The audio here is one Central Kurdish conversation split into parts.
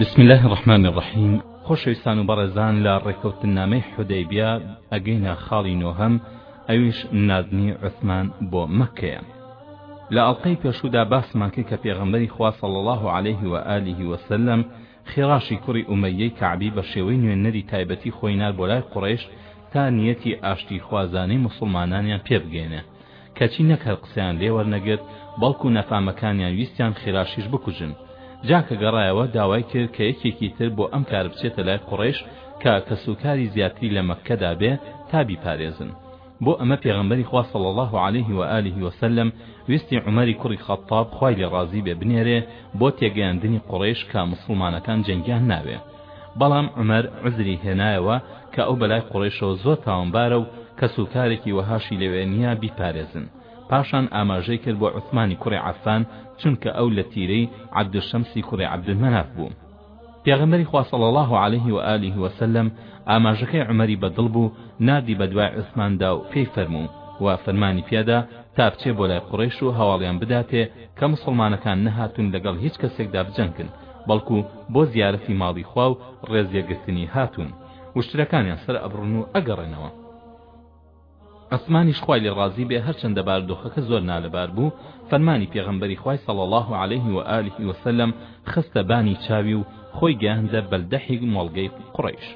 بسم الله الرحمن الرحیم خۆشەویستان و بەڕێزان لە ڕێکەوتنامەی حودەیبیا ئەگەینە خاڵی نۆهەم ئەویش ناردنی عوسمان بۆ مەکەیە لە ئەڵلقەی پێشودا باسمان کرد کە پێغەمبەری خوا صلی الله عليه و آله وسلم خێڕاشی کوڕی ئومەیەی کەعبی بە شێوەی نوێنەری تایبەتی خۆی نار بۆ لای قوڕیش تا نیەتی ئاشتی خوازانەی موسڵمانانیان پێبگەێنێ کەچی نەک هەر قسەیان لێ وەرنەگرت بەڵکو نەفامەکانیان ویستیان خیراشیش بکوژن جا کە گەڕایەوە داوای کرد کە یەکێکی تر بۆ ئەم کار بچێتە لای قوڕەیش کە کەسوکاری زیاتری لە مەککەدا بێ تا بیپارێزن بۆ ئەمە پێغەمبەری خوا صلی اللە علیه و آله و سلم ویستی عومەری کوڕی خەتتاب خوای لێ ڕازی بێ بنێرێ بۆ تێگەیاندنی قوڕەیش کە موسڵمانەکان جەنگیان ناوێ بەڵام عومەر عوزری هێنایەوە کە ئەو بەلای قوڕەیشەوە زۆر تاوانبارە و کەس و کارێکی وەهاشی لەوێ نییە بیپارێزن، پاشان ئاماژەی کرد بۆ عوسمانی کوڕی عەفان، چونکە ئەو لە تیرەی عەبدولشەمسی کوڕی عەبدولمەناف بوو. پێغەمبەری خوا صلی اللە علیه و آله و سلم ئاماژەکەی عومەری بە دڵ بوو، ناردی بە دوای عوسماندا و پێی فەرموو و فەرمانی پێدا تا بچێ بۆ لای قوڕەیش و هەواڵیان بداتێ کە موسڵمانەکان نەهاتوون لەگەڵ هیچ کەسێکدا بجەنگن، بەڵکو بۆ زیارەتی ماڵی خوا و ڕێزیەکگرتنی هاتوون و شترەکانیان سەر ئەبڕن و ئەگەڕێنەوە. عوسمانیش خوای لێ ڕازی بێ هەرچەندە باردۆخەکە زۆر نالەبار بوو فەرمانی پێغەمبەری خوای صلی اللە علیه و آله و سلم خستە بانی چاوی و خۆی گەیاندە بەلدەحی مۆڵگەی قوڕەیش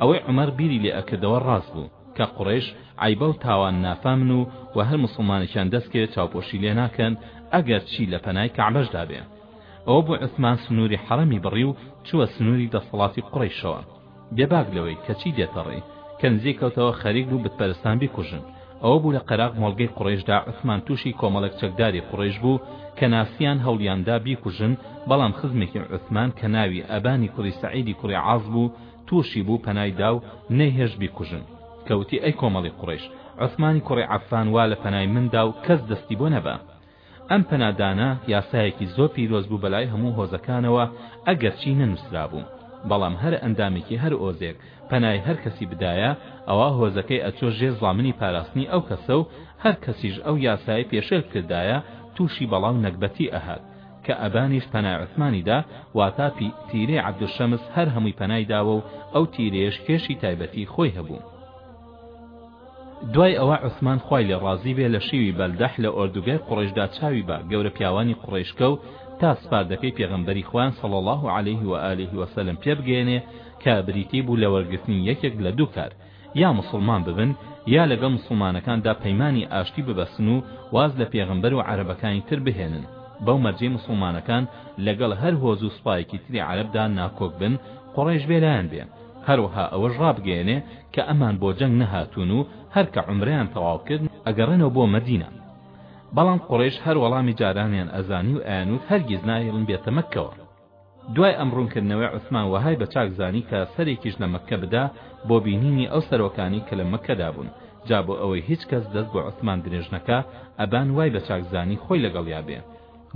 ئەوەی عومەر بیری لێ ئەکردەوە ڕاست بوو کە قوڕەیش عەیبە و تاوان نافامن و و هەر موسڵمانێکیان دەست کرد چاوپۆشی لێ ناکەن ئەگەر چی لە پەنای کەعبەشدا بێ ئەوە بوو عوسمان سنووری حەڕەمی بڕی و چووە سنووری دەسەڵاتی قوڕەیشەوە. بێباک لەوەی کە چی دێتە ڕێی، کەنزی کەوتەوە خەریک بوو بتپەرستان بیکوژن. ئەوە بوو لە قەراغ مۆڵگەی قوڕەیشدا عوسمان تووشی کۆمەڵێک چەکداری قوڕەیش بوو کە ناسیان هەوڵیان دا بیکوژن، بەڵام خزمێکی عوسمان کە ناوی ئەبانی کوڕی سەعیدی کوڕی عاس بوو تووشی بوو پەنای دا و نەیهێشت بیکوژن. کە وتی ئەی کۆمەڵی قوڕەیش، عوسمانی کوڕی عەفان وا لە پەنای من دا و کەس دەستی بۆ نەبا. ئەم پەنادانە یاسایەکی زۆر پیرۆز بوو بەلای هەموو هۆزەکانەوە ئەگەرچی نەنووسرابوو بەڵام هەر ئەندامێکی هەر هۆزێک پەنای هەر کەسی بدایە ئەوا هۆزەکەی ئەچۆ ژێر زامنی پاراستنی ئەو کەسە و هەر کەسیش ئەو یاسایە پێشێل بکردایە تووشی بەڵا و نەگبەتی ئەهات کە ئەبانیش پەنای عوسمانی دا واتا پی تیرەی عەبدولشەمس هەر هەمووی پەنای داوە و ئەو تیرەیەش کێشی تایبەتی خۆی هەبوو. دوای ئەوە عوسمان خوای لێ ڕازی بێ لە شیوی بەلدەح لە ئۆردوگای قوڕەیشدا چاوی بە گەورە پیاوانی قوڕەیشکە و تا سپاردەکەی پێغەمبەری خوان صلی اللە علیه و آله و سلم پێ بگەیەنێ کە بریتی بوو لە وەرگرتنی یەکێک لە دوو کار یا موسڵمان ببن یا لەگەڵ موسڵمانەکاندا پەیمانی ئاشتی ببەسن و واز لە پێغەمبەر و عەرەبەکانی تر بهێنن بەو مەرجەی موسڵمانەکان لەگەڵ هەر هۆز و سوپایەکی تری عەرەبدا ناکۆک بن قوڕەیش بێ لایان بێ هەروەها ئەوەش ڕابگەیەنێ کە ئەمان بۆ جەنگ نەهاتوون و هەر کە عومرەیان تەواو کرد ئەگەڕێنەوە بۆ مەدینە بەڵام قوڕەیش هەر وەڵامی جارانیان ئەزانی و ئەیانوت هەرگیز نایەڵن بێتە مەککەوە دوای ئەم ڕوونکردنەوەی عوسمان وەهای بە چاک زانی کە سەرێکیش لە مەککە بدا بۆ بینینی ئەو سەرۆکانی کە لە مەککەدا بوون جا بۆ ئەوەی هیچ کەس دەست بۆ عوسمان درێژ نەکا ئەبان وای بە چاک زانی خۆی لەگەڵیا بێ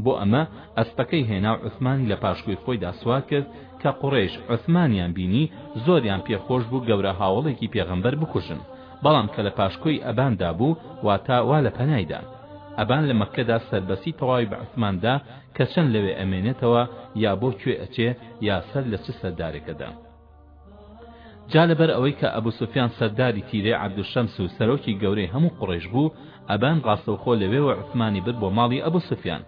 بۆ ئەمە ئەسپەکەی هێنا و عوسمانی لە پاشکۆی خۆیدا سوار کرد، کە قوڕەیش عوسمانیان بینی زۆریان پێ خۆش بوو گەورە هاوەڵێکی پێغەمبەر بکوژن، بەڵام کە لە پاشکۆی ئەباندا بوو واتە وا لە پەنایدا. ئەبان لە مەککەدا سەربەستی تەواوی بە عوسمان دا کە چەند لەوێ ئەمێنێتەوە یا بۆ کوێ ئەچێ یا سەر لە چ سەردارێکە دا. جا لەبەر ئەوەی کە ئەبو سوفیان سەرداری تیرەی عەبدولشەمس و سەرۆکی گەورەی هەموو قوڕەیش بوو، ئەبان ڕاستەوخۆ لەوێوە عوسمانی برد بۆ ماڵی ئەبو سوفیان.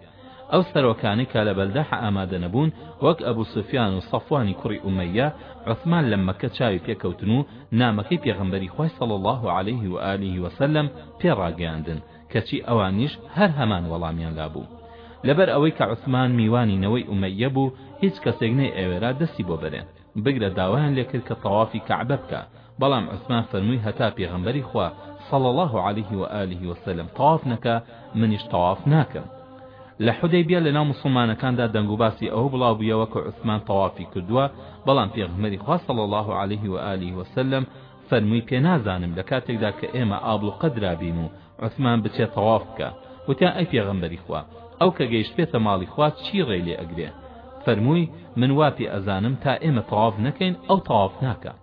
ئەو سەرۆکانەی کە لە بەلدەح ئامادە نەبوون، وەک ئەبو سوفیان و سەفوانی کوڕی ئومەییە، عوسمان لە مەککە چاوی پێ کەوتن و نامەکەی پێغەمبەری خوای صلی اللە علیه و آله و سلم پێ ڕاگەیاندن، کەچی ئەوانیش هەر هەمان وەڵامیان دابوو. لەبەر ئەوەی کە عوسمان میوانی نەوەی ئومەییە بوو، هیچ کەسێک نەیئەوێرا دەستی بۆ بەرێ، بگرە داوایان لێ کرد کە تەوافی کەعبە بکا، بەڵام عوسمان فەرمووی هەتا پێغەمبەری خوا صلی اللە علیه و آله و سلم تەواف نەکا، منیش تەواف ناکەم. لە حودەیبیە لەناو موسڵمانەکاندا دەنگوباسی ئەوە بڵاو بوویەوە کە عوسمان تەوافی کردووە، بەڵام پێغەمبەری خوا صلی اللە علیه و آله و سلم فەرمووی پێ نازانم لە کاتێکدا کە ئێمە ئابڵوقە درابین و عوسمان بچێ تەواف بکا وتیان ئەی پێغەمبەری خوا ئەو کە گەیشتبێتە ماڵی خوا چی ڕێی لێ ئەگرێ فەرمووی من وا پێ ئەزانم تا ئێمە تەواف نەکەین ئەو تەواف ناکا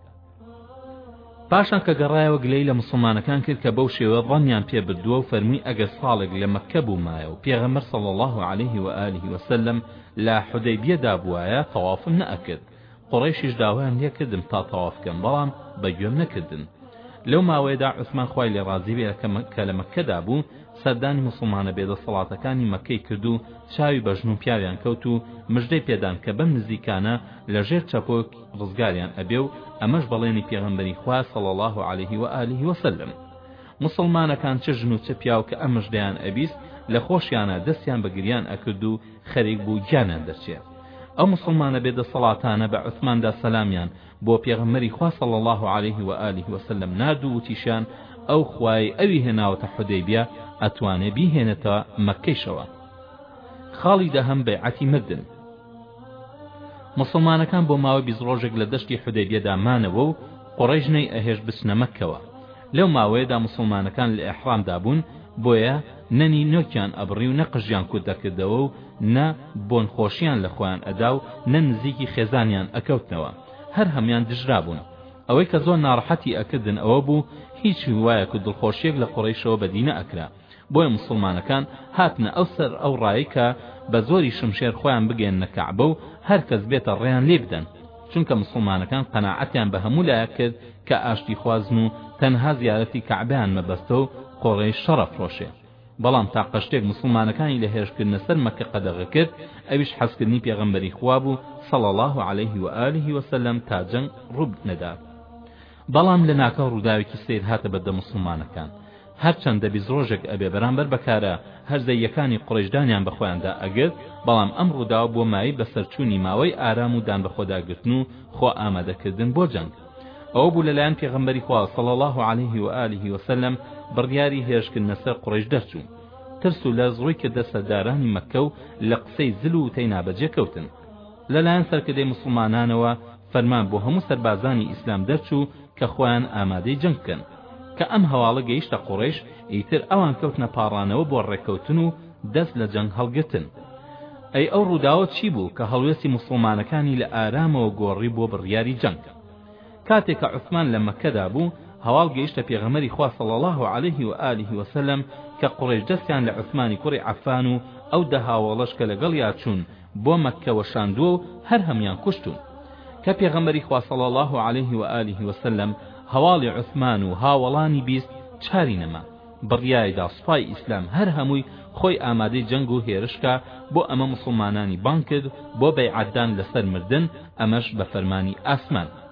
پاشان کە گەڕایەوە گلەی لە مسلمانەکان کرد کە بەو شێوە ڕەمیان پێ بردووە و فەرمووی ئەگەر ساڵێک لە مەککە بوومایە و پێغەمبەر صلی الله علیه و آله وسلم لە حودەیبیەدا بوایە تەوافم نەئەکرد قوڕەیشیش داوایان لێ کردم تا تەواف کەم بەڵام بە گوێم نەکردن لەو ماوەیەدا عوسمان خوای لێ ڕازی بێ کە لە مەککەدا بوو سەردانی موسڵمانە بێ دەسەڵاتەکانی مەککەی کرد و چاوی بە ژن و پیاویان کەوت و مژدەی پێدان کە بەم نزیکانە لە ژێر چەپۆک ڕزگاریان ئەبێ و ئەمەش بەڵێنی پێغەمبەری خوا صلی الله علیه و آله وسلم مسلمانەکان چ ژن و چ پیاو کە ئەم مژدەیان ئەبیست لە خۆشیانە دەستیان بە گریان ئەکرد و خەریک بوو گیانیان دەرچێ ئەو موسڵمانە بێ دەسەڵاتانە بە عوسماندا سەلامیان بۆ پێغەمەری خوا صلی الله علیه و آله وسلم نارد و وتیشیان ئەو خوای ئەوی هێناوەتە حودەیبیە ئەتوانێ بیهێنێتە مەکەیشەوە خاڵی دەهەم بەیعەتی مردن مسلمانەکان بۆ ماوەی بیست ڕۆژێک لە دەشتی حودەیبیەدا مانەوە و قڕیش نەی ئەهێش بچنە مەکەوە لەو ماوەیەدا موسڵمانەکان لە ئێحرامدا بوون، بۆیە نە نینۆکیان ئەبڕی و نە قژیان کورت دەکردەوە و نە بۆن خۆشیان لە خۆیان ئەدا و نە نزیکی خێزانیان ئەکەوتنەوە، هەر هەموویان دژرابوون. ئەوەی کە زۆر ناڕەحەتی ئەکردن ئەوە بوو هیچ هیوایەک و دڵخۆشییەک لە قوڕەیشەوە بەدی نەئەکرا. بۆیە موسڵمانەکان هاتنە ئەو سەر ئەو ڕای کە بە زۆری شمشێر خۆیان بگەیەننە کەعبە و هەر کەس بێتە ڕێیان لێی بدەن چونکە موسڵمانەکان قەناعەتیان بە هەموو لایەک کرد کە ئاشتی خوازن و تەنها زیارەتی کەعبەیان مەبەستە و قۆڕەی شەڕە فرۆشێ بەڵام تاقە شتێک موسڵمانەکانی لە هێرشکردنە سەر مەکە قەدەغە کرد ئەویش حەزکردنی پێغەمبەری خوا بوو صلی الله علیه و آله وسلم تا جەنگ ڕوو نەدات بەڵام لە ناکاو ڕووداوێکی سەیر هاتە بەردە موسڵمانەکان هەرچەندە بیست ڕۆژێک ئەبێ بەرامبەر بە کارە هەرزەییەکانی قڕیش دانیان بە خۆیاندا ئەگرت بەڵام ئەم ڕووداوە بۆ مایەی بەسەرچوونی ماوەی ئارام و دان بەخۆداگرتن و خۆ ئامادەکردن بۆ جەنگ ئەوە بوو لەلایەن پێغەمبەری خوا صلی الله علیه و آله و سلم بڕیاری هێرشکردنە سەر قڕیش دەرچوو ترس و لەرز ڕووی کردە سەردارانی مەککە و لە قسەی زل و وتەی نابەجێ کەوتن لەلایەن سەرکردەی موسڵمانانەوە فەرمان بۆ هەموو سەربازانی ئیسلام دەرچوو کە خۆیان ئامادەی جەنگ بکەن کە ئەم هەواڵە گەیشتە قوڕەیش ئیتر ئەوان کەوتنە پاڕانەوە بۆ ڕێککەوتن و دەست لە جەنگ هەڵگرتن ئەی ئەو ڕووداوە چی بوو کە هەڵوێستی موسڵمانەکانی لە ئارامەوە گۆڕی بۆ بڕیاری جەنگ کاتێک کە عوسمان لە مەکەدا بوو هەواڵ گەیشتە پێغەمەری خوا صلی الله علیه و آله و سلم کە قڕێش دەستیان لە عوسمانی کوڕی عەفان و ئەو دە هاوەڵەش کە لەگەڵیا چوون بۆ مەککە وەشاندووە و هەر هەموویان کوشتوون کە پێغەمبەری خوا صلی اللە علیه و آله و سلم هەواڵی عوثمان و هاوەڵانی بیست چاری نەما بڕیایدا سوپای ئیسلام هەر هەمووی خۆی ئامادەی جەنگ و هێرشکا بۆ ئەمە موسڵمانانی بانگ کرد بۆ بەیعەتدان لەسەر مردن ئەمەش بە فەرمانی ئاسمان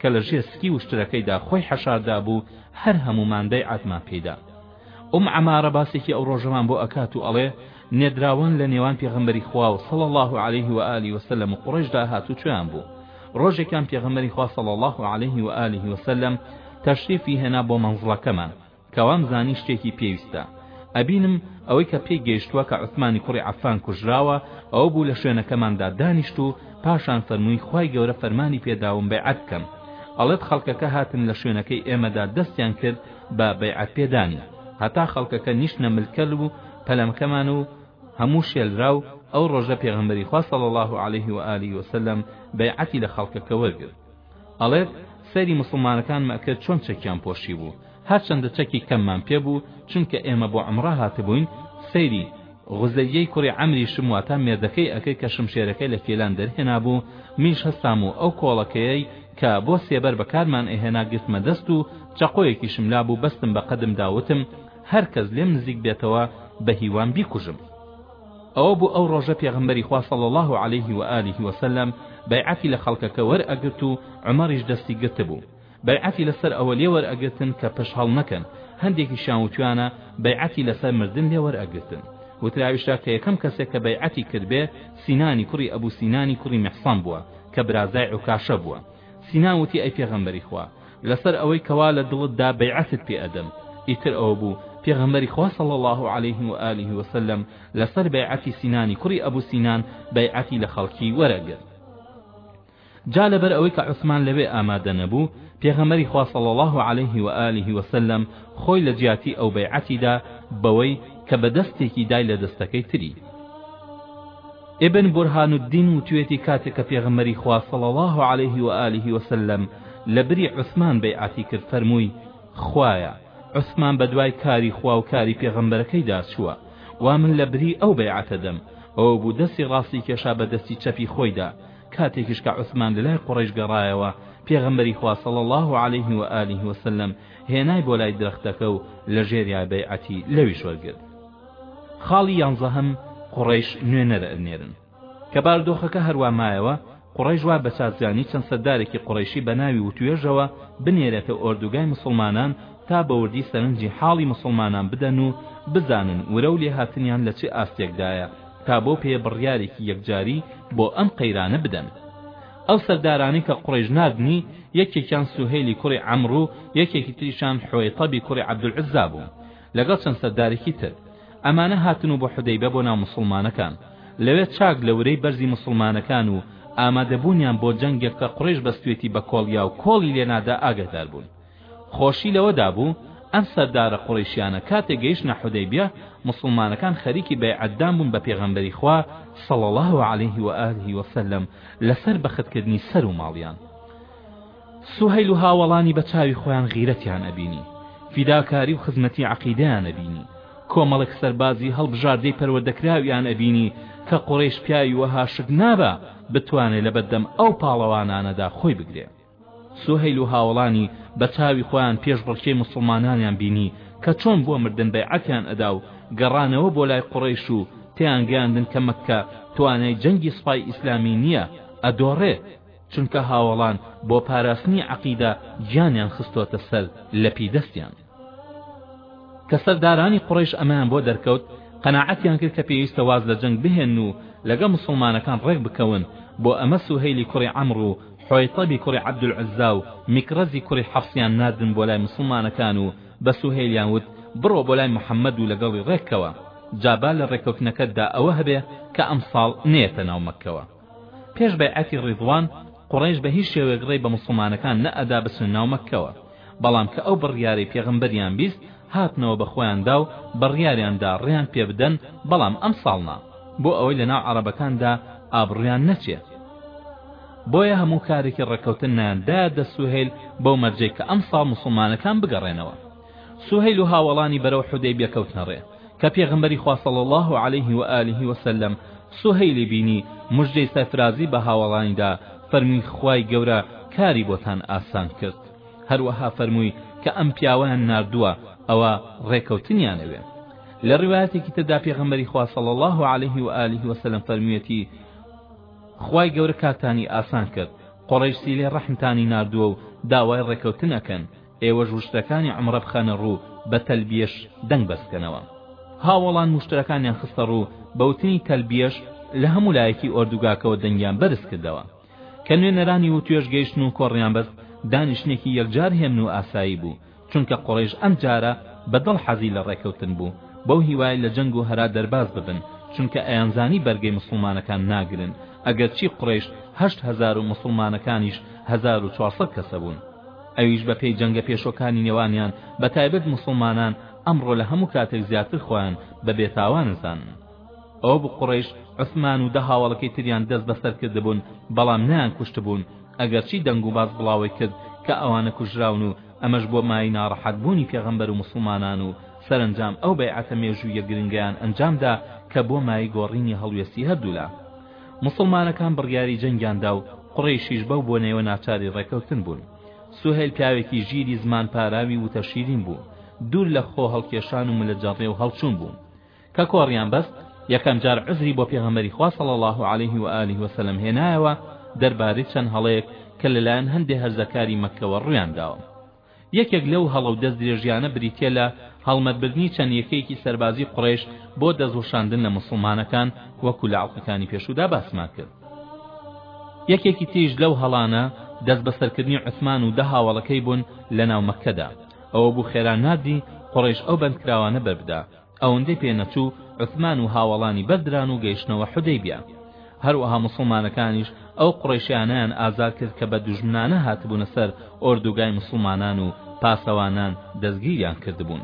کە لە ژێر سکی وشترەکەیدا خۆی حەشار دابوو هەر هەموومان بەیعەتمان پێیدا ئوم عەمارە باسێکی ئەو ڕۆژەمان بۆ ئەکات و ئەڵێ نێدراوان لە نێوان پێغەمبەری خوا و صلی الله علیه و آله وسلم و قڕێشدا هاتوچۆیان بوو ڕۆژێکیان پێغەمبەری خوا صلی الله علیه و آله وسلم تەشریفی هێنا بۆ مەنزڵەکەمان کە وامزانی شتێکی پێویستە ئەبینم، ئەوەی کە پێی گەیشتووە کە عوسمانی کوڕی عەفان کوژراوە ئەوە بوو لە شوێنەکەماندا دانیشت و پاشان فەرمووی خوای گەورە فەرمانی پێداوم بەیعەت بکەم ئەڵێت خەڵکەکە هاتن لە شوێنەکەی ئێمەدا دەستیان کرد بە بەیعەت پێدانی هەتا خەڵکەکە نیشتنە ملکەل و پەلەمکەمان و هەموو شێلرا و ئەو ڕۆژە پێغەمبەری خوا صلی اللە علیه و آله وسلم بەیعەتی لە خەڵکەکە وەرگرت ئەڵێت سەیری موسڵمانەکانمئ کرد چۆن چەکیان پۆشی بوو هەرچەندە چەکی کەممان پێ بوو چونکە ئێمە بۆ عەمڕە هاتبووین سەیری غوزەییەی کوڕی عەمریشم واتە مێردەکەی ئەکرد کە شمشێرەکەی لە فیلان دەرهێنا بوو منیش هەستام و ئەو کۆڵەکەیەی کە بۆ سێبەر بەکارمان ئەهێنا گرتمە دەست و چەقۆیەکیشم لابوو بەستم بە قەدمدا وتم هەر کەس لێم نزیک بێتەوە بە هیوام بیکوژم ئەوە بوو ئەو ڕۆژە پێغەمبەری خوا صلی اللە علیه و آله و سلم بەیعەتی لە خەڵکەکە وەرئەگرت و عومەریش دەستی گرتبوو بەیعەتی لەسەر ئەوە لێ وەرئەگرتن کە پشت هەڵنەکەن هەندێکیشیان وتویانە بەیعەتی لەسەر مردن لێ وەرئەگرتن وتراویشتە کە یەکەم کەسێک کە بەیعەتی کردبێ سینانی کوڕی ئەبو سینانی کوڕی محسان بووە کە برازای عوکاشە بووە سینان وتی ئەی پێغەمبەری خوا لەسەر ئەوەی کەوا لە دڵتدا بەیعەتت پێ ئەدەم ئیتر ئەوە بوو پێغەمبەری خوا صلی الله علیه و آله و سلم لەسەر بەیعەتی سینانی کوڕی ئەبو سینان بەیعەتی لە خەڵکی وەرەگرت جا لەبەر ئەوەی کە عوسمان لەوێ ئامادە نەبوو پێغەمبەری خوا صلی الله علیه و آله و سلم خۆی لە جیاتی ئەو بەیعەتیدا بەوەی کە بە دەستێکی دای لە دەستەکەی تری ابن برهان الدین وتوێتی کاتێک کە پێغەمبەری خوا صلی الله علیه و آله و سلم لەبری عوسمان بەیعەتی کرد فەرمووی، خوایە عوسمان بەدوای کاری خوا و کاری پێغەمبەرەکەیدا چووە، وا من لەبری ئەو بەیعەتە دەم، ئەوە بوو دەستی ڕاستی کێشا بە دەستی چەپی خۆیدا، کاتێکیش کە عوسمان لەلای قوڕەیش گەڕایەوە پێغەمبەری خوا صلی اللە علیه و آله و سلم هێنای بۆ لای درەختەکە و لەژێریا بەیعەتی لەویش وەرگرت. خاڵی یانزەهەم، قوڕەیش نوێنەرئەنێرن. کە باردۆخەکە هەروا مایەوە، قوڕەیش وا بەچاکزانی چەند سەردارێکی قوڕەیشی بەناوی وتوێژەوە بنێرێتە ئۆردوگای موسڵمانان تا بەوردی سەرنجی حاڵی موسڵمانان بدەن و بزانن ورە و لێهاتنیان لە چ ئاستێکدایە تا بەو پێیە بڕیارێکی یەکجاری بۆ ئەم قەیرانە بدەن. ئەو سەردارانەی کە قوڕەیش ناردنی، یەکێکیان سوهەیلی کوڕی عەمرو یەکێکی تریشیان حوەیتەبی کوڕی عەبدولعوزا بوو. لەگەڵ چەند سەردارێکی تر ئەمانە هاتن و بۆ حودەیبە بۆ ناو موسڵمانەکان لەوێ چاک لە ورەی بەرزی موسڵمانەکان و ئامادەبوونیان بۆ جەنگێک کە قوڕیش بەستوێتی بە کۆڵیا و کۆڵی لێنادا ئاگادار بوون خۆشی لەوەدا بوو ئەم سەردارە قوڕیشیانە کاتێک گەیشتە حودەیبیە موسڵمانەکان خەریکی بەیعەتدان بوون بە پێغەمبەری خوا صلی الله علیه و آله وسلم لەسەر بەختکردنی سەر و ماڵیان سوهەیل و هاوەڵانی بە چاوی خۆیان غیرەتیان ئەبینی فیداکاری و خزمەتی عەقیدەیان ئەبینی کۆمەڵێک سەربازی هەڵبژاردەی پەروەدەکراویان ئەبینی کە قوڕەیش پیاوی وەها شت نابا بتوانێ لە بەردەم ئەو پاڵەوانانەدا خۆی بگرێ سوهەیل و هاوەڵانی بە چاوی خۆیان پێشبڕکێی موسڵمانانیان بینی کە چۆن بۆ مردن بەیعەتیان ئەدا و گەڕانەوە بۆ لای قوڕەیش و تێیانگەیاندن کە مەککە توانای جەنگی سوپای ئیسلامی نییە ئەدۆڕێ چونکە هاوەڵان بۆ پاراستنی عەقیدە گیانیان خستۆتە سەر لەپی دەستیان کە سەردارانی قوڕەیش ئەمەیان بۆ دەرکەوت قەناعەتیان کرد کە پێویستە واز لە جەنگ بهێن و لەگە مسلمانەکان ڕێک بکەون بۆ ئەمە سوهەیلی کوڕی عەمڕ و حۆیتەبی کوڕی عەبدولعزا و میکرەزی کوڕی حەفسیان ناردن بۆ لای مسلمانەکان و بە سوهەیلیان وت بڕۆ بۆ لای محەممەد و لەگەڵی ڕێککەوە جا با لە ڕێککەوتنەکەتدا ئەوە هەبێ کە ئەمساڵ نێتە ناو مەککەوە پێش بەیعەتی ڕیدوان قوڕەیش بە هیچ شێوەیەک ڕێی بە موسڵمانەکان نە ئەدا بچنە ناو مەککەوە بەڵام کە ئەو بڕیارەی پێغەمبەریان بیست هاتنەوە بە خۆیان دا و بڕیاریان دا ڕێیان پێ بدەن بەڵام ئەمساڵ نا بۆ ئەوەی لە ناو عەڕەبەکاندا ئابڕوویان نەچێ بۆیە هەموو کارێکی ڕێککەوتنیان دایە دەست سوهەیل بەو مەرجەی کە ئەمساڵ موسڵمانەکان بگەڕێنەوە سوهەیل و هاوەڵانی بەرەو حودەیبیە کەوتنە ڕێ، کە پێغەمبەری خوا صلی اللە علیه و آله و سلم سوهەیلی بینی مژدەی سەرفرازی بە هاوەڵانی دا فەرمووی خوای گەورە کاری بۆتان ئاسان کرد هەروەها فەرمووی کە ئەم پیاوەیان ناردووە ئەوە ڕێکەوتنیان ئەوێ لە ڕوایەتێکی تردا پێغەمبەری خوا صلی اللە علیه و آله و سلم فەرموویەتی خوای گەورە کارتانی ئاسان کرد قڕیشی لێ ڕەحمتانی ناردووە و داوای ڕێکەوتن ئەکەن ئێوەش وشترەکانی عەمرە بخەنە ڕوو بە تەلبیەش دەنگ بەرز کەنەوە هاوەڵان وشترەکانیان خستە ڕوو بە وتنی تەلبیەش لە هەموو لایەکی ئۆردوگاکەوە دەنگیان بەرز کردەوە کە نوێنەرانی وتوێژ گەیشتن و کۆڕیان بەست دانیشتنێکی یەکجار هێمن و ئاسایی بوو چونکە قوڕیش ئەم جارە بە دڵ حەزی لە ڕێکەوتن بوو بەو هیوای لە جەنگ و هەرا دەرباز ببن چونکە ئەیانزانی بەرگەی مسلمانەکان ناگرن ئەگەرچی قڕیش هەشت هەزار و مسلمانەکانیش هەزار و چوارسەد کەسە بوون ئەویش بە پێی جەنگە پێشوەکانی نێوانیان بە تایبەت موسڵمانان ئەمڕۆ لە هەموو کاتێک زیاتر خۆیان بە بێ تاوان ئەزانن ئەو بوو قوڕەیش عوسمان و دە هاوەڵەکەی تریان دەست بەسەر کردبوون بەڵام نەیان کوشتبوون ئەگەرچی دەنگ و باس بڵاوەی کرد کە ئەوانە کوژراون و ئەمەش بۆ مای ناڕەحەت بوونی پێغەمبەر و موسڵمانان و سەرەنجام ئەو بەیعەتە مێژوویە گرنگەیان ئەنجامدا کە بۆ مای گۆڕینی هەڵوێستی هەردوولا موسڵمانەکان بڕیاری جەنگیان دا و قوڕەیشیش بەو بۆنەیەوە ناچاری ڕێکەوتن بوون. سوهەیل پیاوێکی ژیری زمان پاراوی ووتە شیرین بوو، دوور لە خۆ هەڵکێشان و ملە جەڕێ و هەڵچوون بوو. کە کۆڕیان بەست، یەکەم جار عوزری بۆ پێغەمبەری خوا صلی اللە علیه و آله و سلم هێنایەوە دەربارەی چەند هەڵەیەک کە لەلایەن هەندێ هەرزەکاری مەککەوە ڕوویان داوە. یەکێک لەو هەڵە و دەستدرێژییانە بریتییە لە هەڵمەتبردنی چەند یەکەیەکی سەربازیی قوڕەیش بۆ دەستوەشاندن لە موسڵمانەکان، وەکو لە ئەڵقەکانی پێشوودا باسمان کرد. یەکێکی تریش لەو هەڵانە دەستبەسەرکردنی عوسمان و دە هاوەڵەکەی بوون لەناو مەککەدا. ئەوە بوو خێرا ناردی قوڕەیش ئەو بەندکراوانە بەربدا. ئەوەندەی پێ نەچوو عوسمان و هاوەڵانی بەردران و گەیشتنەوە حودەیبیە هەروەها موسڵمانەکانیش ئەو قوڕەیشیانەیان ئازاد کرد کە بە دوژمنانە هاتبوونە سەر ئۆردوگای موسڵمانان و پاسەوانان دەستگیریان کردبوون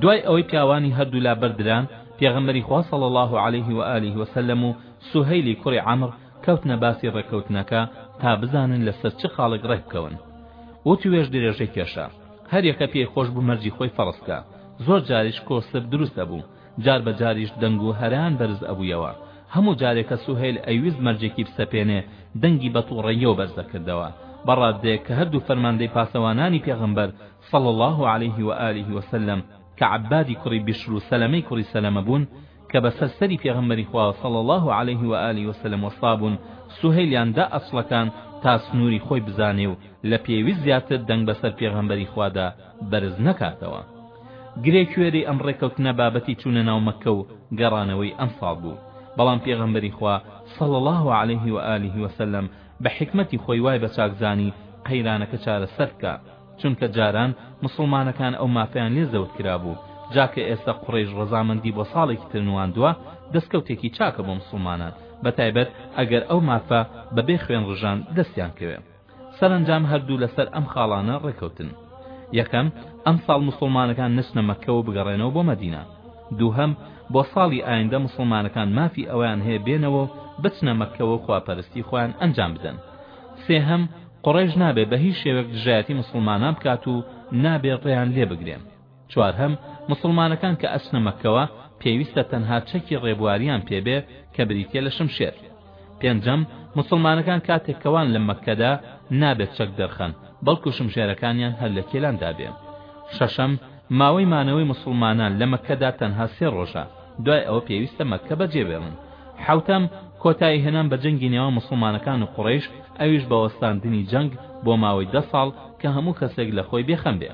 دوای ئەوەی پیاوانی هەردوولا بەردران پێغەمبەری خوا صلی الله علیه و آله و سلم و سهیلی کوڕی عمر کەوتنە باسی ڕێکەوتنەکە تا بزانن لەسەر چ خاڵێک ڕێک بکەون وتوێژ درێژەی کێشا هەر یەکە پێی خۆش بوو مەرجی خۆی فەرز بکا، زۆر جاریش کۆسپ دروست ئەبوو، جار بە جاریش دەنگ و هەرایان بەرز ئەبوویەوە، هەموو جارێ کە سوهەیل ئەیویست مەرجێکی بسەپێنێ دەنگی بە توڕەییەوە بەرز ئەکردەوە، بە ڕاددەیەک کە هەردوو فەرماندەی پاسەوانانی پێغەمبەر صلی اللە علیه و آله و سلم کە عەبادی کوڕی بشر و سەلەمەی کوڕی سەلەمە بوون، کە بەسەر سەری پێغەمبەری خوا صلی اللە علیه و آله و سلم وەستابوون سوهەیلیان دا ئەسڵەکان تا سنووری خۆی بزانێ و لە پێویست زیاتر دەنگ بەسەر پێغەمبەری خوادا بەرز نەکاتەوە گرێ کوێری ئەم ڕێکەوتنە بابەتی چوونە ناو مەککە و گەڕانەوەی ئەمساڵ بوو بەڵام پێغەمبەری خوا صلی الله علیه و آله و سلم بە حکمەتی خۆی وای بە چاک زانی قەیرانەکە چارەسەر بکا چونکە جاران موسڵمانەکان ئەو مافەیان لێ زەوت کرابوو، جا کە ئێستە قوڕەیش ڕەزامەندی بۆ ساڵێکی تر نواندووە، دەستکەوتێکی چاکە بۆ موسڵمانان، بەتایبەت ئەگەر ئەو مافە بەبێ خوێن ڕژان دەستیان کەوێ. سەرەنجام هەردوو لەسەر ئەم خاڵانە ڕێکەوتن. یەکەم، ئەمساڵ موسڵمانەکان نەچنە مەککە و بگەڕێنەوە بۆ مەدینە. دووهەم، بۆ ساڵی ئایندە موسڵمانەکان مافی ئەوەیان هەیە بێنەوە و بچنە مەککە و خواپەرستی خۆیان ئەنجام بدەن. سێهەم، قوڕەیش نابێ بە هیچ شێوەیەک دژایەتی موسڵمانان بکات و نابێ ڕێیان لێ بگرێن. چوارهەم، موسڵمانەکان کە ئەچنە مەککەوە، پێویستە تەنها چەکی ڕێبواریان پێ بێ کە بریتیە لە شمشێر. پێنجەم، موسڵمانەکان کاتێک کە وان لە مەککەدا، نابێ چەک دەرخەن، بەڵکو شمشێرەکانیان هەر لە کێلاندا بێ. شەشەم، ماوەی مانەوەی موسڵمانان لە مەککەدا تەنها سێ ڕۆژە. دوای ئەوە پێویستە مەککە بەجێ بێڵن. حەوتەم، کۆتایی هێنان بە جەنگی نێوان موسڵمانەکان و قوڕەیش، ئەویش بە وەستاندنی جەنگ بۆ ماوەی دە ساڵ کە هەموو کەسێک لە خۆی بێ خەم بێ.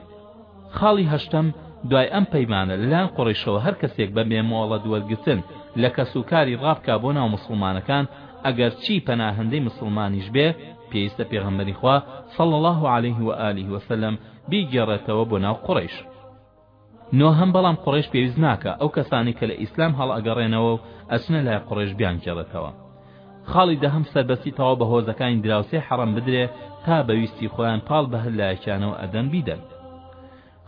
خاڵی هەشتەم، دوای ئەم پەیمانە لە لایەن قوڕەیشەوە هەر کەسێک بە بێ مۆڵەت وەرگرتن لە کەس و کاری ڕابکا بۆ ناو موسڵمانەکان ئەگەر چی پەناهەندەی موسڵمانیش بێ پێویستە پێغەمبەری خوا صلی اللە علیه و آله و سلم بیگێڕێتەوە بۆ ناو قوڕەیش. نۆهەم، بەڵام قوڕەیش پێویست ناکا ئەو کەسانەی کە لە ئیسلام هەڵئەگەڕێنەوە و ئەچنە لای قوڕەیش بیانگێڕێتەوە. خاڵی دەهەم، سەربەستی تەواو بە هۆزەکانی دراوسێی حەڕەم بدرێ تا بە ویستی خۆیان پاڵ بە هەر لایەکیانەوە ئەدەن بیدەن.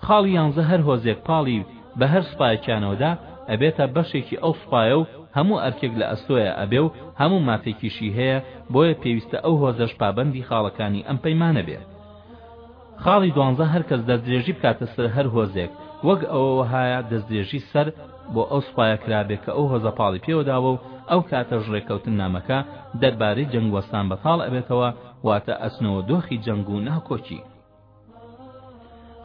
خاڵی یانزە، هەر هۆزێک پاڵی بە هەر سوپایەکیانەوە دا، ئەبێتە بەشێکی ئەو سوپایە و هەموو ئەرکێک لە ئەستۆیا ئەبێ و هەموو مافێکیشی هەیە، بۆیە پێویستە ئەو هۆزەش پابەندی خاڵەکانی ئەم پەیمانە بێ. خاڵی دوانزە هەر کەس دەستدرێژی بکاتە سەر هەر هۆزێک وەک ئەوە وەهایە دەستدرێژی سەر بۆ ئەو سوپایە کرابێ کە ئەو هۆزە پاڵی پێوە داوە و ئەو کاتەش ڕێککەوتننامەکە دەربارەی جەنگ وەستان بەتاڵ ئەبێتەوە واتە ئەچنەوە دۆخی جەنگ و ناکۆکی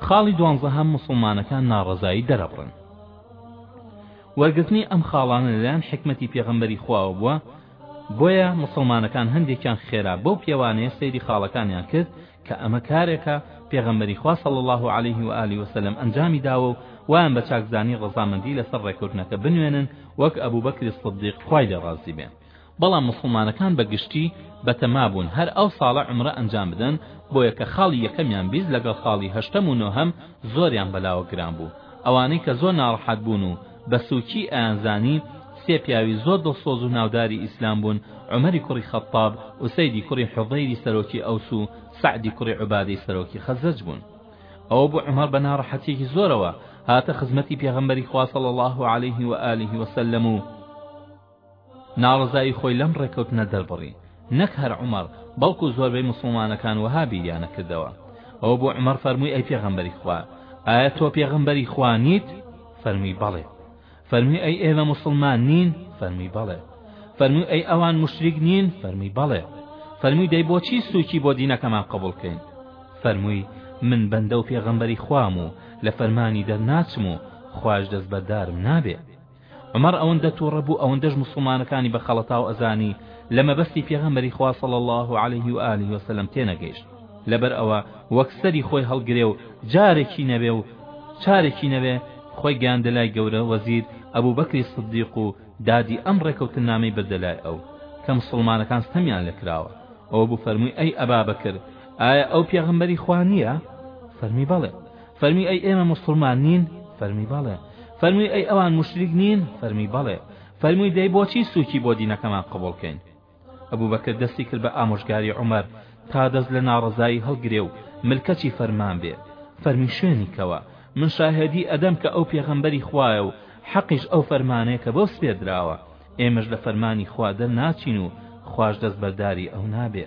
خاڵی دوانزەهەم مسلمانەکان ناڕەزایی دەرەبڕن وەرگرتنی ئەم خاڵانە لەلایەن حکمەتی پێغەمبەری خواوە بووە بۆیە موسڵمانەکان هەندێکیان خێرا بەو پێوانەیە سەیری خاڵەکانیان کرد کە ئەمە کارێکە پێغەمبەری خوا صلی الله علیه و آله وسلم ئەنجامی داوە و وایان بە چاک زانی ڕەزامەندی لەسەر ڕێککەوتنەکە بنوێنن وەک ئەبو بەکری صدیق خوای لێ ڕازی بێ بەڵام موسڵمانەکان بە گشتی بەتەما بوون هەر ئەو ساڵە عمرە ئەنجام بدەن بۆیە کە خاڵی یەکەمیان بیست لەگەڵ خاڵی هەشتەم و نۆهەم زۆریان بەلاوە گران بوو ئەوانەی کە زۆر ناڕەحەت بوون و بە سووکی ئەیانزانی سێ پیاوی زۆر دڵسۆز و ناوداری ئیسلام بوون، عومەری کوڕی خەتتاب، ئوسەیدی کوڕی حوزەیری سەرۆکی ئەوس و سەعدی کوڕی عوبادەی سەرۆکی خەزرەج بوون. ئەوە بوو عومەر بە ناڕەحەتییەکی زۆرەوە هاتە خزمەتی پێغەمبەری خوا صلی اللە علیه و آله و سلم و ناڕەزایی خۆی لەم ڕێکەوتنە دەربڕی، نەک هەر عومەر، بەڵکو زۆربەی موسڵمانەکان وەها بیریانە کردەوە، ئەوە بۆ عومەر فەرمووی ئەی پێغەمبەری خوا، ئایا تۆ پێغەمبەری خوا نیت؟ فەرمووی بەڵێ. فەرمووی ئەی ئێمە موسڵمان نین؟ فەرمووی بەڵێ. فەرمووی ئەی ئەوان موشریک نین؟ فەرمووی بەڵێ. فەرمووی دەی بۆچی سووکی بۆ دینەکەمان قبوڵ کەین؟ فەرمووی من بەندە و پێغەمبەری خوام و لە فەرمانی دەرناچم و خواش دەستبەردارم نابێ. عومەر ئەوەندە توڕە بوو ئەوەندەش موسڵمانەکانی بە خەڵەتاو ئەزانی لە مەبەستی پێغەمبەری خوا صلی اللە علیه و آله و سلم تێنەگەیشت لەبەر ئەوە وەک سەری خۆی هەڵگرێ و جارێکی نەبێ و چارێکی نەبێ خۆی گەیاندە لای گەورە وەزیر ئەبوو بەکری صدیق و دادی ئەم ڕێکەوتنامەی بردە لای ئەو کە مسلمانەکان ستەمیان لە کراوە ئەوە بوو فەرمووی ئەی ئەبا بەکر ئایا ئەو پێغەمبەری خوا نییە فەرمی بەڵێ فەرمی ئەی ئێمە موسوڵمان نین؟ فەرمی بەڵێ فەرموی ئەی ئەوان موشریک نین؟ فەرمی بەڵێ فەرموی دەی بۆچی سوکی بۆ دینەکەمان قبوڵ کەین ئەبو بەکر دەستی کرد بە ئامۆژگاری عومەر تا دەست لە ناڕەزایی هەڵگرێ و ملکەچی فەرمان بێ فەرمی شوێنی کەوە من شاهێدی ئەدەم کە ئەو پێغەمبەری خوایە و حەقیش ئەو فەرمانەیە کە بەو سپێدراوە ئێمەش لە فەرمانی خوا دەرناچین و خواش دەستبەرداری ئەو نابێ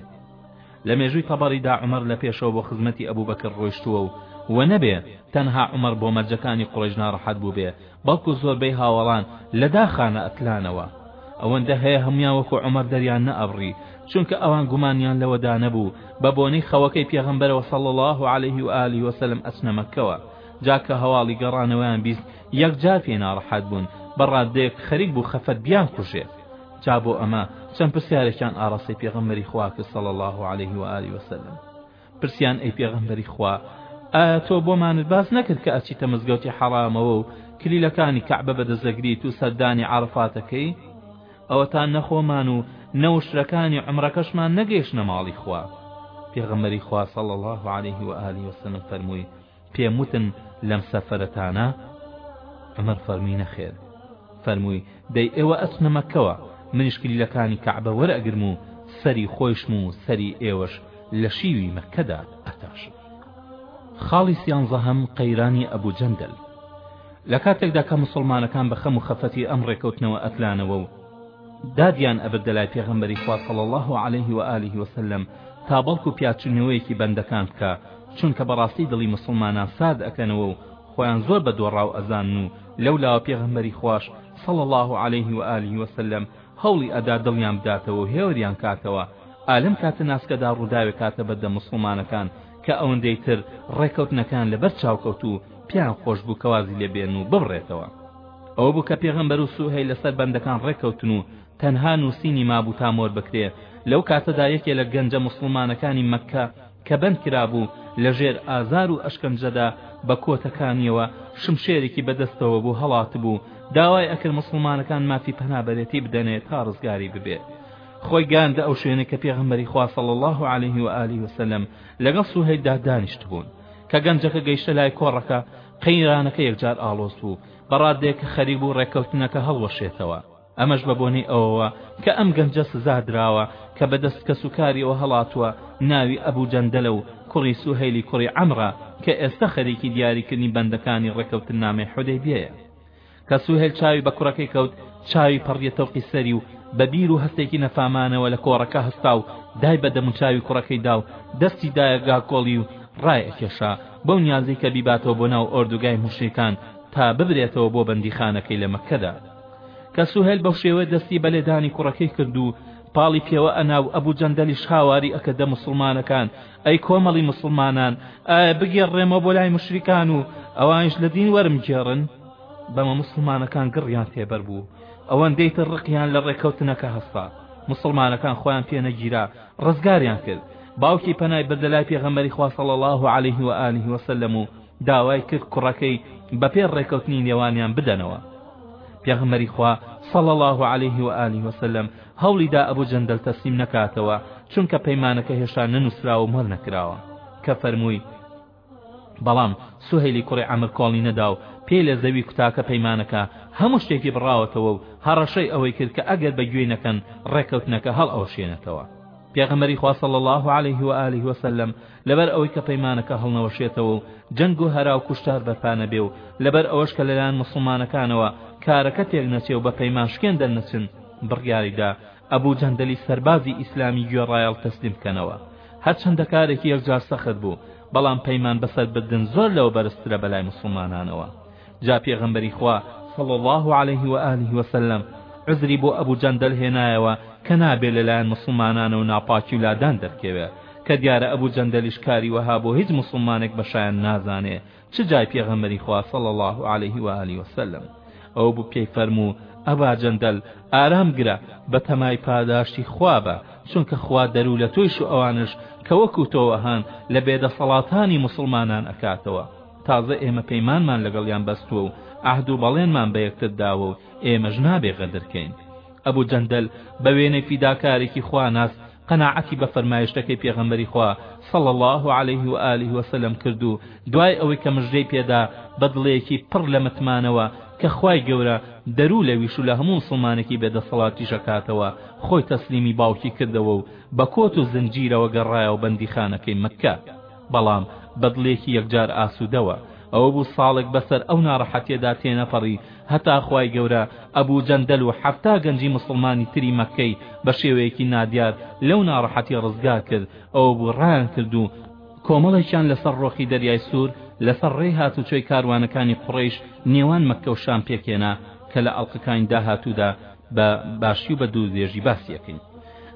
لە مێژووی تەبەریدا عومەر لە پێشەوە بۆ خزمەتی ئەبوبەکر ڕۆیشتووە و و نەبێ تەنها عومەر بۆ مەرجەکانی قوڕەیش ناڕەحەت بووبێ بەڵکو زۆربەی هاوەڵان لە داخانا ئەتلانەوە ئەوەندە هەیە هەموویان وەکو عومەر دەریان نەئەبڕی چونکە ئەوان گومانیان لەوەدا نەبوو بە بۆنەی خەوەکەی پێغەمبەرەوە صلی اللە علیه و آله و سلم ئەچنە مەککەوە جا کە هەواڵی گەڕانەوەیان بیست یەکجار پێی ناڕەحەت بوون بە ڕاددەیەک خەریک بوو خەفەت بیانکوژێ جا بۆ ئەمە چەند پرسیارێکیان ئاڕاستەی پێغەمبەری خوا کرد صلی اللە علیه و آله و سلم پرسیان ئەی پێغەمبەری خوا ئایا تۆ بۆمانت باس نەکرد کە ئەچیتە مزگەوتی حەرامەوە و کلیلەکانی کەعبە بەدەستەگریت و سەردانی عەرفاتەکەی ئەوەتا نەخۆمان و نەوشرەکانی عمرەکەشمان نەگەیشتە ماڵی خوا پێغەمبەری خوا صلی الله علیه و آله و سلم فەرمووی پێم وتن لەم سەفەرەتانە؟ عومەر فەرمووی نەخێر فەرمووی دەی ئێوە ئەچنە مەککەوە منیش کلیلەکانی کەعبە وەرئەگرم و سەری خۆیشم و سەری ئێوەش لە شیوی مەککەدا ئەتاشم خاڵی سیانزەهەم قەیرانی ئەبوو جەندەل لە کاتێکدا کە مسڵمانەکان بە خەم و خەفەتی ئەم ڕێکەوتنەوە ئەتلانەوە و دادیان ئەبردە لای پێغەمبەری خوا صلی اللە علیه و آله و سلم تا بەڵکو پیادچونەوەیەکی بەندەکان بکا چونکە بەڕاستی دڵی موسڵمانان سارد ئەکەنەوە و خۆیان زۆر بە دۆڕاو ئەزانن و لەولاوە پێغەمبەری خواش صلی اللە علیه و آله و سلم هەوڵی ئەدا دڵیان بداتەوە و هێوریان کاتەوە ئا لەم کاتە ناسکەدا ڕووداوێک هاتە بەردەم موسڵمانەکان کە ئەوەندەی تر ڕێکەوتنەکان لەبەر چاو کەوت و پێیان خۆش بوو کە وازی لێ بێن و ببڕێتەوە ئەوە بوو کە پێغەمبەر و سوهەیل لەسەر بەندەکان ڕێککەوتن و تەنها نووسینی مابوو تا مۆر بکرێ لەو کاتەدا یەکێ لە گەنجە موسڵمانەکانی مەککە کە بەند کرابوو لە ژێر ئازار و ئەشکەنجەدا بە کۆتەکانیەوە شمشێرێکی بەدەستەوە بوو هەڵاتبوو داوای ئەکرد مسلمانەکان مافی پەنابەرێتی بدەنێ تا ڕزگاری ببێ خۆی گاندە ئەو شوێنە کە پێغەمبەری خوا صلی الله عليه و آله وسلم لەگەڵ سوهیلدا دانیشتبوون کە گەنجەکە گەیشتە لای کۆڕەکە قەیرانەکە یەکجار ئاڵۆز بوو، بە ڕادەیەک کە خەریک بوو ڕێککەوتنەکە هەڵوەشێتەوە، ئەمەش بە بۆنەی ئەوەوە کە ئەم گەنجە سزا دراوە کە بە دەست کەسوکارییەوە هەڵاتووە، ناوی ئەبوو جەندەلە و کوڕی سوهەیلی کوڕی عەمرە کە ئێستە خەریکی دیاریکردنی بەندەکانی ڕێککەوتننامەی حودەیبیەیە. کە سوهێل چاوی بە کوڕەکەی کەوت چاوی پەڕیە تەوقی سەری و بە بیر و هەستێکی نەفامانەوە لە کۆڕەکە هەستا و دای بە دەموچاوی کوڕەکەیدا و دەستی دایە گاکۆڵی و ڕایئەکێشا بەو نیازەی کە بیباتەوە بۆ ناو ئۆردوگای موشریکان تا ببرێتەوە بۆ بەندیخانەکەی لە مەککەدا کە سوهێل بەو شێوە دەستی بە لێدانی کوڕەکەی کرد و پاڵی پێوە ئەنا و ئەبوو جەندەلیش هاواری ئەکردە مسڵمانەکان ئەی کۆمەڵی مسڵمانان ئایا بگێڕڕێمەوە بۆ لای مشریکان و ئەوانیش لە دین وەرمگێڕن بەمە مسلمانەکان گڕیان تێبەر بوو ئەوەندەی تر ڕقیان لە ڕێکەوتنەکە هەستا مسلمانەکان خۆیان پێنەگیرا ڕزگاریان کرد باوکی پەنای بردە لای پێغەمبەری خوا صلی الله عليه و آله وسلم و داوای کرد کوڕەکەی بەپێ ڕێکەوتنی نێوانیان بدەنەوە پێغەمبەری خوا صلی الله عليه و آله وسلم هەوڵی دا ئەبو جەندەل تەسلیم نەکاتەوە چونکە پەیمانەکە هێشتا نەنووسراوە و مەر نەکراوە کە فەرمووی بەڵام سوهەیلی کوڕی عەمر کۆڵی نەدا و پێی لە زەوی کوتاکە پەیمانەکە هەموو شتێکی بڕاوەتەوە و هەڕەشەی ئەوەی کرد کە ئەگەر بە گوێی نەکەن ڕێککەوتنەکە هەڵئەوەشێنێتەوە پێغەمبەری خوا صلی اللە علیه و آله و سلم لەبەر ئەوەی کە پەیمانەکە هەڵنەوەشێتەوە و جەنگ و هەرا و کوشتار بەرپا نەبێ و لەبەر ئەوەش کە لەلایەن موسڵمانەکانەوە کارەکە تێک نەچێ و بە پەیمان شکێن دەرنەچن بڕیاریدا ئەبو جەندەلی سەربازی ئیسلامی گوێڕایەڵ تەسلیم بکەنەوە هەرچەندە کارێکی یەکجار سەخت بوو بەڵام پەیمان بەسەر بردن زۆر لەوە بەرزترە بەلای موسڵمانانەوە جا پێغەمبەری خوا صلی الله عليه و آله وسلم عزری بۆ ئەبوو جەندەل هێنایەوە کە نابێ لەلایەن مسلمانانە و ناپاکی و لادان دەرکەوێ کە دیارە ئەبوو جەندەلیش کاری وەها بۆ هیچ مسلمانێک بەشایان نازانێ چ جای پێغەمبەری خوا صلی اللە علیه و آله و سلم ئەو بوو پێی فەرموو ئەبا جەندەل ئارام گرە بەتەمای پاداشتی خوا بە چونکە خوا دەرو لە تۆیش و ئەوانش کە وەکو تۆوە هەن لە بێدەسەڵاتانی موسڵمانان ئەکاتەوە تازە ئێمە پەیمانمان لەگەڵیان بەستووە و عهد و بەڵێنمان بە یەکتر داوە و ئێمەش نابێ غەدرکەین ئەبو جەندەل بە وێنەی فیداکارێکی خواناس قەناعەتی بە فەرمایشتەکەی پێغەمبەری خوا صلی اللە علیه و آله و سلم کرد و دوای ئەوەی کە مژدەی پێدا بە دڵێکی پڕ لە متمانەوە کە خوای گەورە دەرو لەویش و لە هەموو موسڵمانێکی بێ دەسەڵاتیش ئەکاتەوە خۆی تەسلیمی باوکی کردەوە و بە کۆت و زنجیرەوە گەڕایەوە بەندیخانەکەی مەککە بەڵام بە دڵێکی یەکجار ئاسوودەوە ئەوە بوو ساڵێک بەسەر ئەو ناڕەحەتیەدا تێنەپەڕی هەتا خوای گەورە ئەبو جەندەل و حەفتا گەنجی موسڵمانی تری مەککەی بە شێوەیەکی نادیار لەو ناڕەحەتی ڕزگار کرد ئەوە بوو ڕایان کرد و کۆمەڵێکیان لەسەر ڕۆخی دەریای سوور لەسەر ڕێی هاتوچۆی کاروانەکانی قوڕەیش نێوان مەککە و شام پێکهێنا کە لە ئەڵقەکانی داهاتوودا بە باشی و بە دوورودرێژی باسیەکەین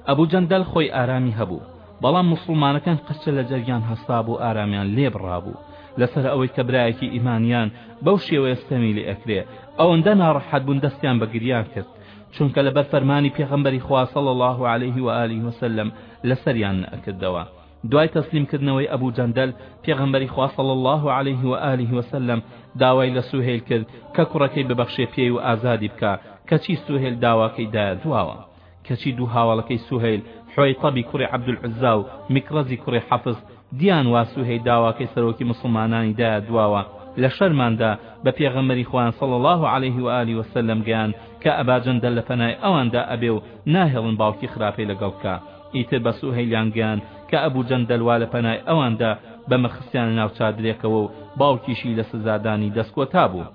ئەبو جەندەل خۆی ئارامی هەبوو بەڵام موسڵمانەکان قەچە لە جەرگیان هەستابوو و ئارامیان لێ بڕابوو لەسەر ئەوەی کە برایەکی ئیمانیان بەو شێوەیە ستەمی لێ ئەکرێ ئەوەندە ناڕەحەت بوون دەستیان بە گریان کرد چونکە لەبەر فەرمانی پێغەمبەری خوا صلی الله علیه و آله وسلم لەسەریان نەکردەوە دوای تەسلیم کردنەوەی ئەبو جەندەل پێغەمبەری خوا صلی الله علیه و آله وسلم داوای لە سوهیل کرد کە کوڕەکەی ببەخشێ پێی و ئازادی بکا کەچی سوهیل داواکەی دایە دواوە کەچی دوو هاوەڵەکەی سوهەیل، حوەیتەبی کوڕی عەبدولعوزا و میکڕەزی کوڕی حەفس، دییان وا سوهەیل داواکەی سەرۆکی موسڵمانانی دایە دواوە، لە شەرماندا بە پێغەمبەری خوایان صلی اللە علیه و آله و سلم گەیاند کە ئەبا جەندەل لە پەنای ئەواندا ئەبێ و ناهێڵن باوکی خراپەی لەگەڵ بکا. ئیتر بە سوهەیلیان گەیاند کە ئەبو جەندەل وا لە پەنای ئەواندا بەمە خستیانە ناو چادرێکەوە و باوکیشی لە سزادانی دەستکۆتا بوو.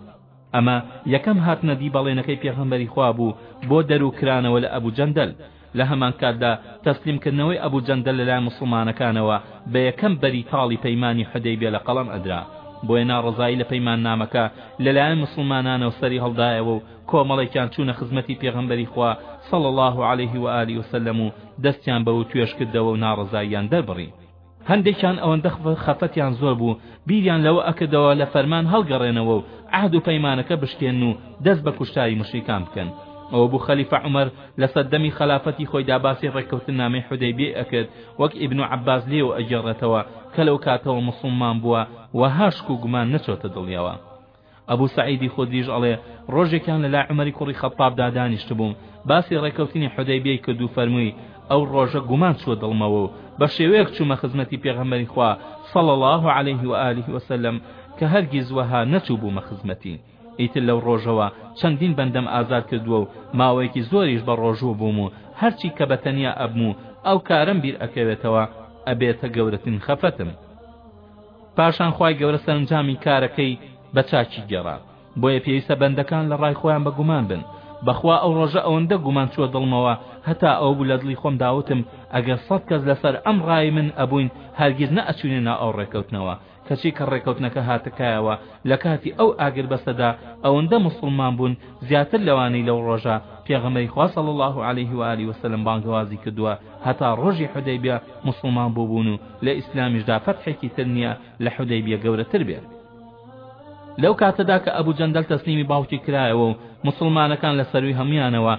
ئەمە یەکەم هاتنە دی بەڵێنەکەی پێغەمبەری خوا بوو بۆ دەرو کرانەوە لە ئەبو جەندەل، لە هەمانکاتدا تەسلیم کردنەوەی ئەبو جەندەل لەلایەن موسڵمانەکانەوە بە یەکەم بەری تاڵی پەیمانی حودەیبیە لە قەڵەم ئەدرا، بۆیە ناڕەزایی لە پەیماننامەکە لەلایەن موسڵمانانەوە سەری هەڵدایەوە و کۆمەڵێکیان چوونە خزمەتی پێغەمبەری خوا صلی اللە علیه و آله وسلم و دەستیان بەوتوێژ کردەوە و ناڕەزاییان دەربڕی. هەندێکیان ئەوەندە خەفەتیان زۆر بوو بیریان لەوە ئەکردەوە لە فەرمان هەڵگەڕێنەوە و عەهد و پەیمانەکە بشکێنن و دەست بە کوشتاری موشریکان بکەن ئەوە بوو خەلیفە عومەر لە سەردەمی خەلافەتی خۆیدا باسی ڕێککەوتننامەی حودەیبیەی ئەکرد وەک ئیبن عەباس لێیەوە ئەگێڕێتەوە کە لەو کاتەوە موسڵمان بووە وەها شک و گومان نەچۆتە دڵیەوە ئەبو سەعیدی خودریش ئەڵێ، ڕۆژێکیان لە لای عومەری کوڕی خەتتابدا دانیشتبووم، باسی ڕێکەوتنی حودەیبیەی کرد و فەرمووی، ئەو ڕۆژە گومان چووە دڵمەوە و بە شێوەیەک چوومە خزمەتی پێغەمبەری خوا صلی اللە علیه و آله و سلم کە هەرگیز وەها نەچووبوومە خزمەتی. ئیتر لەو ڕۆژەوە چەندین بەندەم ئازاد کردووە و ماوەیەکی زۆریش بە ڕۆژوو بووم و هەرچی کە بە تەنیا ئەبم و ئەو کارەم بیر ئەکەوێتەوە ئەبێتە گەورەترین خەفەتم. پاشان خوای گەورە سەرنجامی کارەکەی بە چاکی گێڕا بۆیە پێویستە بەندەکان لە ڕای خۆیان بە گومان بن بەخوا ئەو ڕۆژە ئەوەندە گومان چووە دڵمەوە هەتا ئەوە بوو لە دڵی خۆم داوتم ئەگەر سەد کەس لەسەر ئەم ڕای من ئەبووین هەرگیز نەئەچوینە ناو ئەو ڕێکەوتنەوە کەچی کە ڕێکەوتنەکە هاتەکایەوە لە کاتی ئەو ئاگر بەستەدا ئەوەندە مسڵمان بوون زیاتر لەوانەی لەو ڕۆژە پێغەمەری خوا صلی الله علیه و آله وسلم بانگەوازی کردووە هەتا ڕۆژی حودەیبیە موسڵمان بووبوون و لە ئیسلامیشدا فەتحێکی تر نیە لە حودەیبیە گەورەتر بێ لەو کاتەدا کە ئەبو جەندەل تەسلیمی باوکی کرایەوە و موسڵمانەکان لە سەروی هەمویانەوە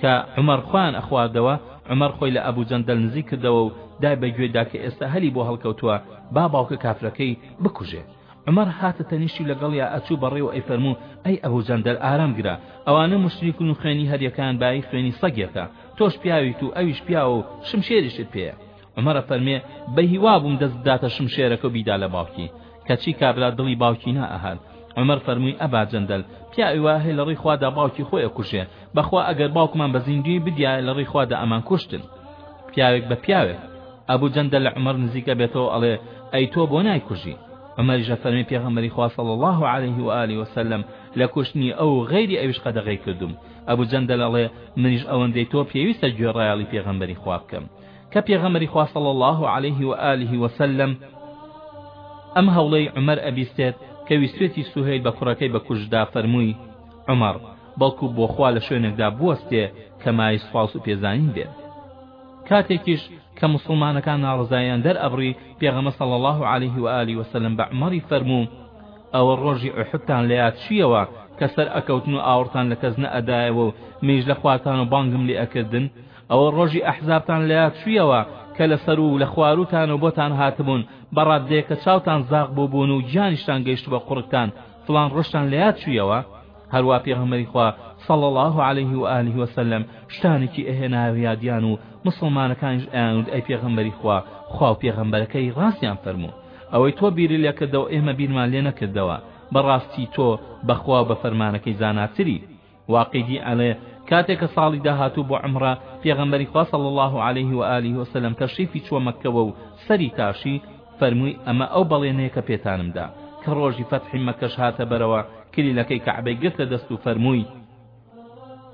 کە عومەر خۆیان ئەخواردەوە عومەر خۆی لە ئەبو جەندەل نزیک کردەوە و دای بە گوێیدا کە ئێستا هەلی بۆ هەڵکەوتووە با باوکە کافرەکەی بکوژێ عمر هاتە تەنیشتی و لەگەڵیا ئەچوو بەڕێ و ئەیفەرموو ئەی ئەبو جەندەل ئارام گرە ئەوانە مشریکن و خوێنی هەریەکەیان بایی خوێنی سەگێکە تۆش پیاویت و ئەویش پیاوە و شمشێریشت پێیە عمر ئەفەرمێ بەهیوا بووم دەست بداتە شمشێرەکە و بیدا لە باوکی کەچی کابرا دڵی باوکی نائەهات عمر فەرمووی ئەبا جەندەل پیاوی وا هەیە لە ڕێی خوادا باوکی خۆی ئەکوژێ بەخوا ئەگەر باوکمان بە زیندوی بدیایە لە ڕێی خوادا ئەمان کوشتن پیاوێک بە پیاوێک ئەبوو جەندەل لە عمر نزیکە بێتەوە ئەڵێ ئەی تۆ بۆ نایکوژی عمریشە فەرمی پێغەمبەری خوا صلی الله عليه و آله وسلم لە کوشتنی ئەو غەیری ئەویش قەدەغەی کردوم ئەبو جەندەل ئەڵێ منیش ئەوەندەی تۆ پێویستە گوێڕایەڵی پێغەمبەری خوا بکەم کە پێغەمبەری خوا صلی الله علیه و آله و سلم ئەم هەوڵەی عمر ئەبیستێت کە ویستێتی سوهیل بە کوڕەکەی بە کوشتدا فەرمووی عمر بەڵکو بۆخوا لە شوێنێکدا بوەستێ کە مای سوپاس و پێزانین بێت کاتێکیش کە مسلمانەکان ناڕزایان دەرئەبڕی پێغەمە صلی الله عليه و آله وسلم بە عمری فەرموو ئەوە ڕۆژی ئوحودتان لە یاد چوویەوە کە سەر ئەکەوتن و ئاوڕتان لە کەس نەئەدایەوە و مێژ لە خوارتان و بانگم لێ ئەکردن؟ ئەوە ڕۆژی ئەحزابتان لە یاد چوویەوە کە لە سەروو و لە خوارووتان و بۆتان هاتبوون بە ڕاددەیەک کە چاوتان زاق بووبوون و گیانیشتان گەیشتبووە قوڕگتان فڵان ڕۆژتان لە یاد چوویەوە؟ هەروا پێغەمبەری خوا صلی اللە علیه و آله و سلم شتانێکی ئەهێنایەوە یادیان و موسڵمانەکانیش ئەیانوت ئەی پێغەمبەری خوا خوا و پێغەمبەرەکەی ڕاستیان فەرموو ئەوەی تۆ بیری لێکردەوە ئێمە بیرمان لێ نەکردەوە بەڕاستی تۆ بەخوا و بە فەرمانەکەی زاناتری واقیدی ئەڵێ کاتێک کە ساڵی داهاتوو بۆ عمرە پێغەمبەری خوا صلی الله عليه و آله و سلم تەشریفی چوە مەککەوە و سەری تاشی فەرمووی ئەمە ئەو بەڵێنەیە کە پێتانم دا کە ڕۆژی فەتحی مەکەش هاتە بەرەوە کلیلەکەی کەعبەی گرتە دەست و فەرمووی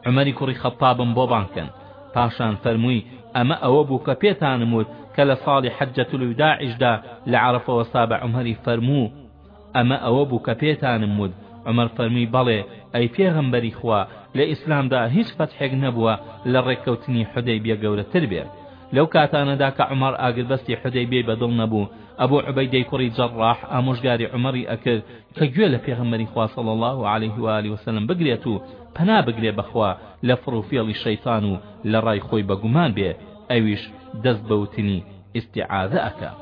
عومەری کوڕی خەتتابم بۆ بانگ کەن پاشان فەرمووی ئەمە ئەوە بوو کە پێتانم وت کە لە ساڵی حەجەت الوداعیشدا لە عەرەفەوە سا بە عومەری فەرموو ئەمە ئەوە بوو کە پێتانم وت عومەر فەرمووی بەڵێ ئەی پێغەمبەری خوا لە ئیسلامدا هیچ فەتحێک نەبووە لە ڕێککەوتنی حودەیبیە گەورەتر بێ لەو کاتانەدا کە عومەر ئاگربەستی حودەیبیەی بەدڵ نەبوو ئەبوو عوبەیدەی کوڕی جەڕاح ئامۆژگاری عومەری ئەکرد کە گوێ لە پێغەمبەری خوا صلی اللە علیه و آله وسلم بگرێت و پەنا بگرێ بەخوا لە فڕوفێڵی شەیتان و لە ڕای خۆی بە گومان بێ ئەویش دەست بە وتنی ئیستیعازە ئەکا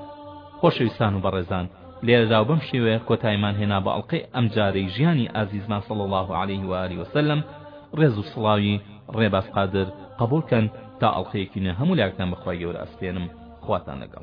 خۆشەویستان و بەڕێزان لێرەدا و بەم شێوەیە کۆتایمان هێنا بە ئەڵلقەی ئەمجارەی ژیانی ئازیزمان صلی اللە علیه و آله وسلم ڕێز و سڵاوی ڕێباز قادر قبولکەن تا ئەڵلقەیەکی نوێ هەموو لاکتان بەخوای گەورە ئەسپێنم خواتان لەگەڵ